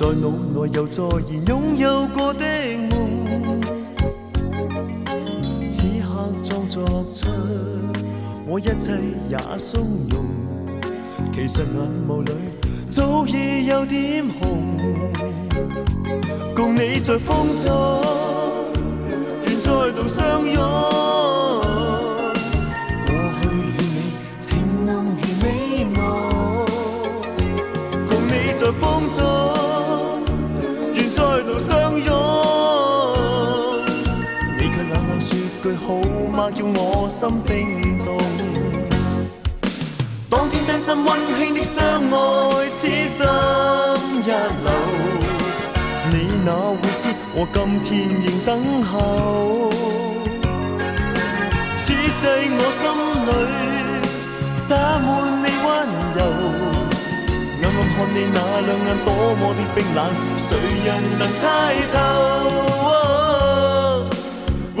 在脑内又再现拥有过的梦，此刻装作出我一切也松容，其实眼眸里早已有点红。共你在风中，愿再度相拥。过去了，情浓如美梦。共你在风中。叫我心冰冻，当天真心温馨的相爱，此心一缕，你哪会知我今天仍等候。此际我心里洒满你温柔，暗暗看你那两眼多么的冰冷，谁人能猜透？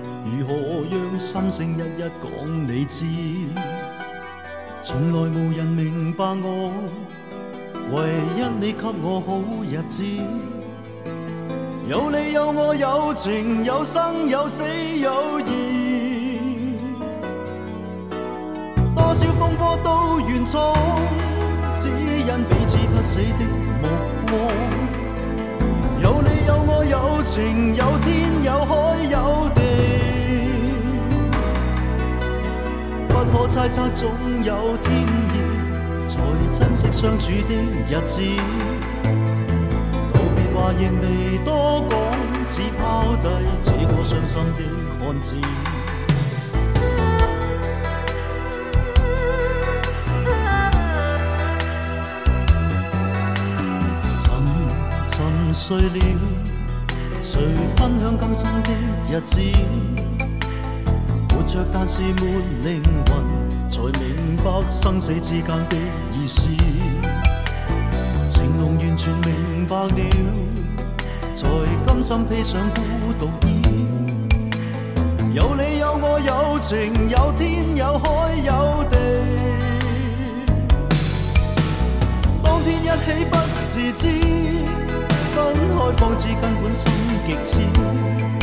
如何让心声一一讲你知？从来无人明白我，唯一你给我好日子。有你有我有情，有生有死有义，多少风波都愿闯，只因彼此不死的目光。有你有我有情，有天有海有。地。不猜测，总有天意，才珍惜相处的日子。道别话仍未多讲，只抛低这个伤心的汉子。沉沉睡了，谁分享今生的日子？活着，但是没灵魂，才明白生死之间的意思。情浓完全明白了，才甘心披上孤独衣。有你有我有情有天有海有地。当天一起不自知，分开方知根本心极痴。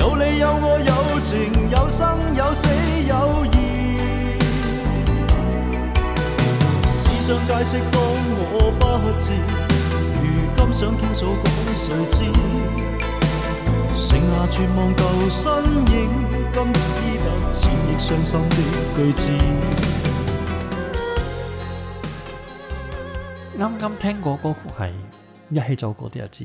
有你有我有情有生有死有义，只想解释当我不智，如今想倾诉讲谁知，剩下绝望旧身影，今只得千亿伤心的句子。啱啱听过歌曲系《一起走过的日子》。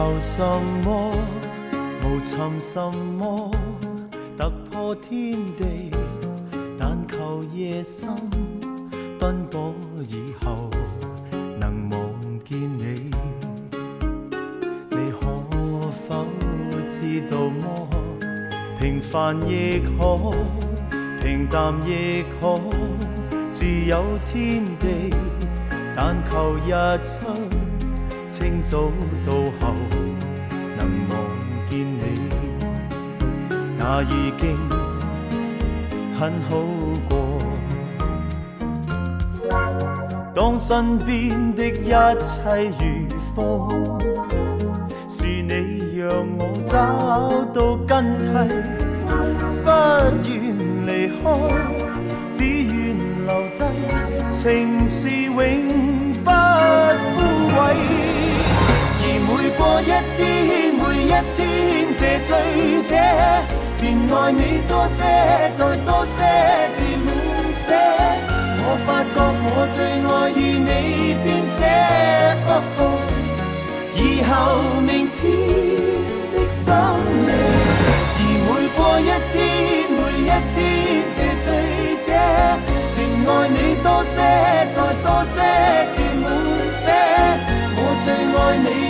求什么？无寻什么？突破天地，但求夜深奔波以后能望见你。你可否知道么？平凡亦可，平淡亦可，自有天地，但求日出。清早到后能望见你，那已经很好过。当身边的一切如风，是你让我找到根蒂，不愿离开，只愿留低情是永不枯萎。每过一天，每一天，这醉者便爱你多些，再多些，字满些。我发觉我最爱与你编写。以后明天的心灵。而每过一天，每一天，这醉者便爱你多些，再多些，字满些。我最爱你。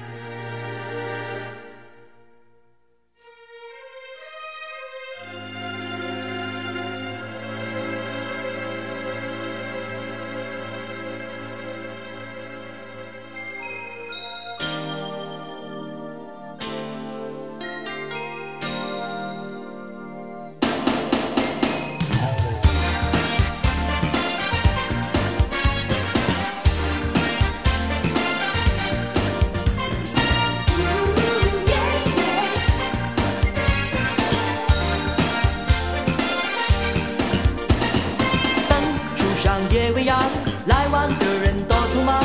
夜未央，来往的人多匆忙，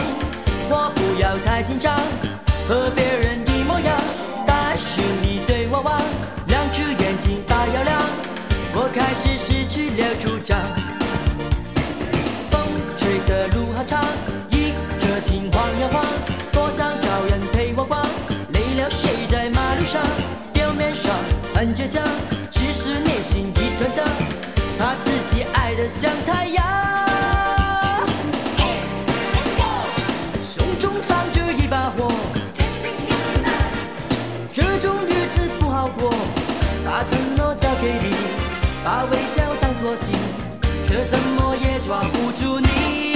我不要太紧张，和别人一模样。但是你对我望，两只眼睛大又亮，我开始失去了主张。风吹的路好长，一颗心晃呀晃，多想找人陪我逛。累了睡在马路上，表面上很倔强，其实内心一团糟，怕自己爱的像太阳。You.